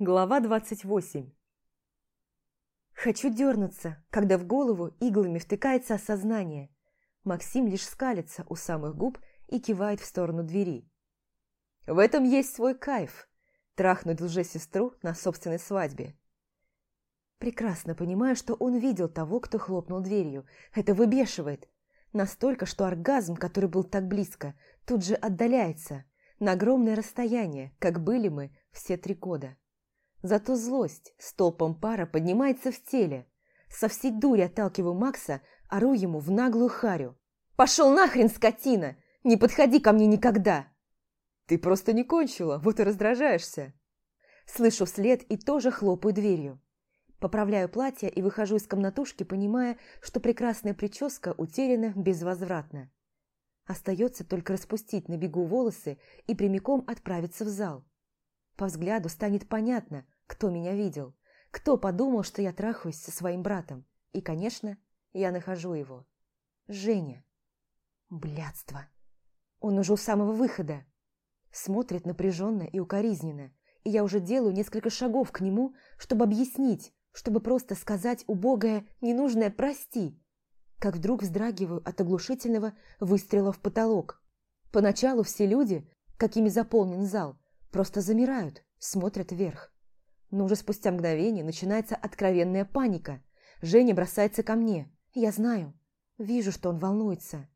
Глава 28 Хочу дернуться, когда в голову иглами втыкается осознание. Максим лишь скалится у самых губ и кивает в сторону двери. В этом есть свой кайф – трахнуть лже-сестру на собственной свадьбе. Прекрасно понимаю, что он видел того, кто хлопнул дверью. Это выбешивает. Настолько, что оргазм, который был так близко, тут же отдаляется на огромное расстояние, как были мы все три года. Зато злость столпом пара поднимается в теле. Со всей дури отталкиваю Макса, ору ему в наглую харю. «Пошел нахрен, скотина! Не подходи ко мне никогда!» «Ты просто не кончила, вот и раздражаешься!» Слышу вслед и тоже хлопаю дверью. Поправляю платье и выхожу из комнатушки, понимая, что прекрасная прическа утеряна безвозвратно. Остается только распустить на бегу волосы и прямиком отправиться в зал. По взгляду станет понятно, кто меня видел, кто подумал, что я трахаюсь со своим братом. И, конечно, я нахожу его. Женя. Блядство. Он уже у самого выхода. Смотрит напряженно и укоризненно, и я уже делаю несколько шагов к нему, чтобы объяснить, чтобы просто сказать убогое, ненужное «прости», как вдруг вздрагиваю от оглушительного выстрела в потолок. Поначалу все люди, какими заполнен зал, просто замирают, смотрят вверх. Но уже спустя мгновение начинается откровенная паника. Женя бросается ко мне. Я знаю, вижу, что он волнуется.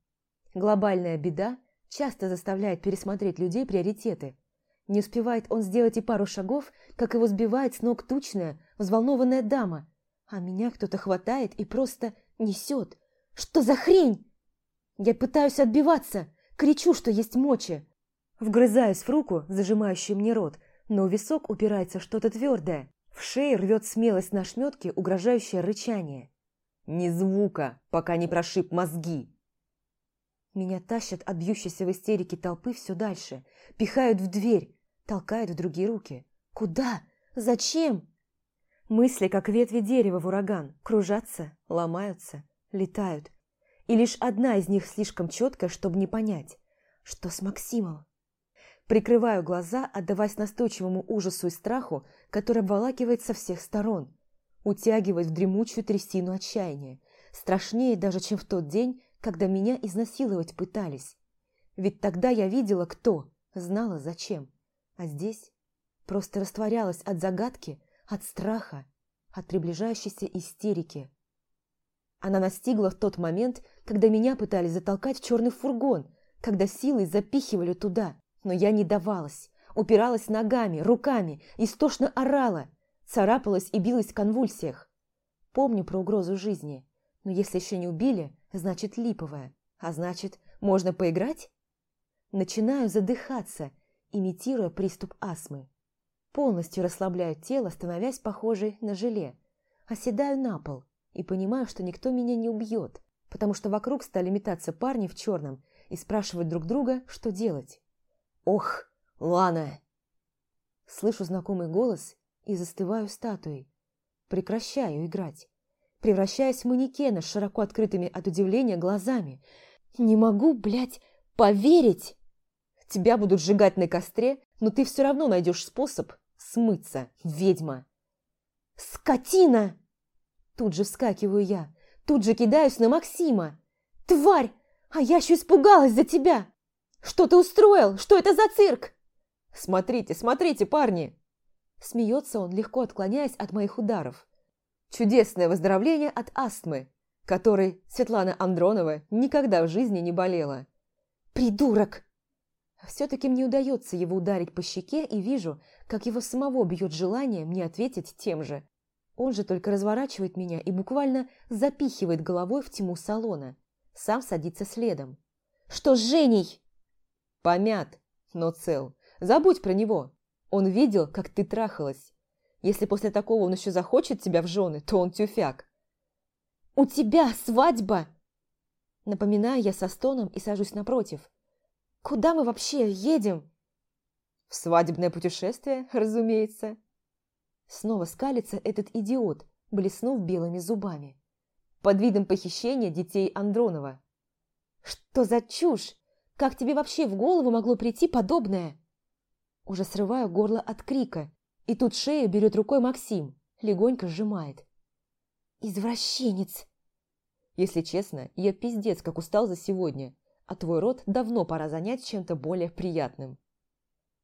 Глобальная беда часто заставляет пересмотреть людей приоритеты. Не успевает он сделать и пару шагов, как его сбивает с ног тучная, взволнованная дама, а меня кто-то хватает и просто несет. Что за хрень? Я пытаюсь отбиваться, кричу, что есть мочи. Вгрызаюсь в руку, зажимающую мне рот, но в висок упирается что-то твердое. В шее рвет смелость на шметке, угрожающее рычание. «Ни звука, пока не прошиб мозги!» Меня тащат от бьющейся в истерике толпы все дальше, пихают в дверь, толкают в другие руки. «Куда? Зачем?» Мысли, как ветви дерева в ураган, кружатся, ломаются, летают. И лишь одна из них слишком четкая, чтобы не понять, что с Максимом. Прикрываю глаза, отдаваясь настойчивому ужасу и страху, который обволакивает со всех сторон, утягивает в дремучую трясину отчаяния, страшнее даже, чем в тот день, когда меня изнасиловать пытались. Ведь тогда я видела, кто, знала зачем. А здесь просто растворялась от загадки, от страха, от приближающейся истерики. Она настигла в тот момент, когда меня пытались затолкать в черный фургон, когда силой запихивали туда, но я не давалась, упиралась ногами, руками, истошно орала, царапалась и билась в конвульсиях. Помню про угрозу жизни, но если еще не убили, значит липовая, а значит, можно поиграть? Начинаю задыхаться, имитируя приступ астмы. Полностью расслабляю тело, становясь похожей на желе. Оседаю на пол и понимаю, что никто меня не убьет, потому что вокруг стали метаться парни в черном и спрашивать друг друга, что делать. «Ох, Лана!» Слышу знакомый голос и застываю статуей. Прекращаю играть. Превращаясь в манекена с широко открытыми от удивления глазами. «Не могу, блядь, поверить!» Тебя будут сжигать на костре, но ты все равно найдешь способ смыться, ведьма. «Скотина!» Тут же вскакиваю я, тут же кидаюсь на Максима. «Тварь! А я еще испугалась за тебя! Что ты устроил? Что это за цирк?» «Смотрите, смотрите, парни!» Смеется он, легко отклоняясь от моих ударов. «Чудесное выздоровление от астмы, которой Светлана Андронова никогда в жизни не болела». «Придурок!» Все-таки мне удается его ударить по щеке и вижу, как его самого бьет желание мне ответить тем же. Он же только разворачивает меня и буквально запихивает головой в тьму салона. Сам садится следом. «Что с Женей?» «Помят, но цел. Забудь про него. Он видел, как ты трахалась. Если после такого он еще захочет тебя в жены, то он тюфяк». «У тебя свадьба!» Напоминаю я со стоном и сажусь напротив. Куда мы вообще едем?» «В свадебное путешествие, разумеется». Снова скалится этот идиот, блеснув белыми зубами. Под видом похищения детей Андронова. «Что за чушь? Как тебе вообще в голову могло прийти подобное?» Уже срываю горло от крика И тут шею берет рукой Максим, легонько сжимает. «Извращенец!» Если честно, я пиздец как устал за сегодня, а твой рот давно пора занять чем-то более приятным.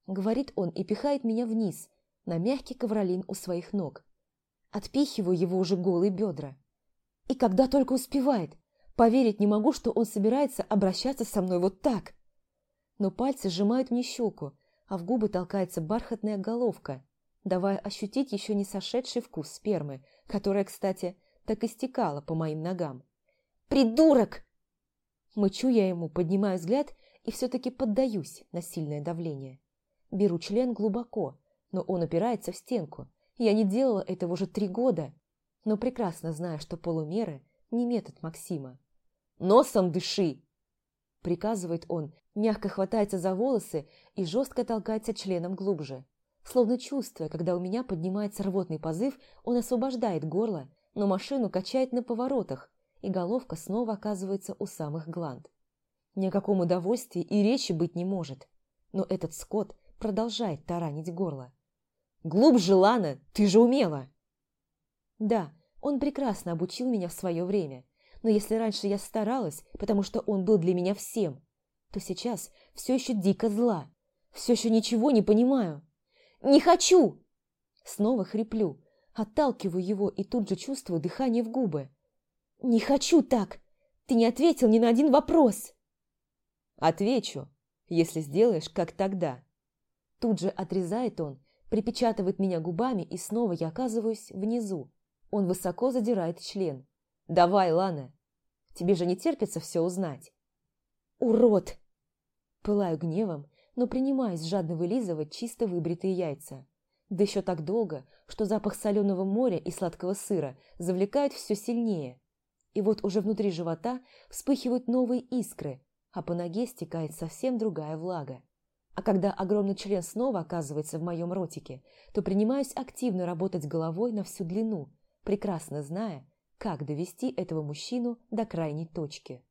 Говорит он и пихает меня вниз, на мягкий ковролин у своих ног. Отпихиваю его уже голые бедра. И когда только успевает, поверить не могу, что он собирается обращаться со мной вот так. Но пальцы сжимают мне щеку, а в губы толкается бархатная головка, давая ощутить еще не сошедший вкус спермы, которая, кстати, так и стекала по моим ногам. «Придурок!» Мычу я ему, поднимаю взгляд и все-таки поддаюсь на сильное давление. Беру член глубоко, но он опирается в стенку. Я не делала этого уже три года, но прекрасно знаю, что полумеры не метод Максима. «Носом дыши!» Приказывает он, мягко хватается за волосы и жестко толкается членом глубже. Словно чувствуя, когда у меня поднимается рвотный позыв, он освобождает горло, но машину качает на поворотах, и головка снова оказывается у самых гланд. Ни о каком удовольствии и речи быть не может. Но этот скот продолжает таранить горло. «Глубже, Лана, ты же умела!» Да, он прекрасно обучил меня в свое время, но если раньше я старалась, потому что он был для меня всем, то сейчас все еще дико зла, все еще ничего не понимаю. «Не хочу!» Снова хриплю, отталкиваю его и тут же чувствую дыхание в губы. «Не хочу так! Ты не ответил ни на один вопрос!» «Отвечу, если сделаешь, как тогда». Тут же отрезает он, припечатывает меня губами, и снова я оказываюсь внизу. Он высоко задирает член. «Давай, Лана, тебе же не терпится все узнать». «Урод!» Пылаю гневом, но принимаюсь жадно вылизывать чисто выбритые яйца. Да еще так долго, что запах соленого моря и сладкого сыра завлекают все сильнее. И вот уже внутри живота вспыхивают новые искры, а по ноге стекает совсем другая влага. А когда огромный член снова оказывается в моем ротике, то принимаюсь активно работать головой на всю длину, прекрасно зная, как довести этого мужчину до крайней точки.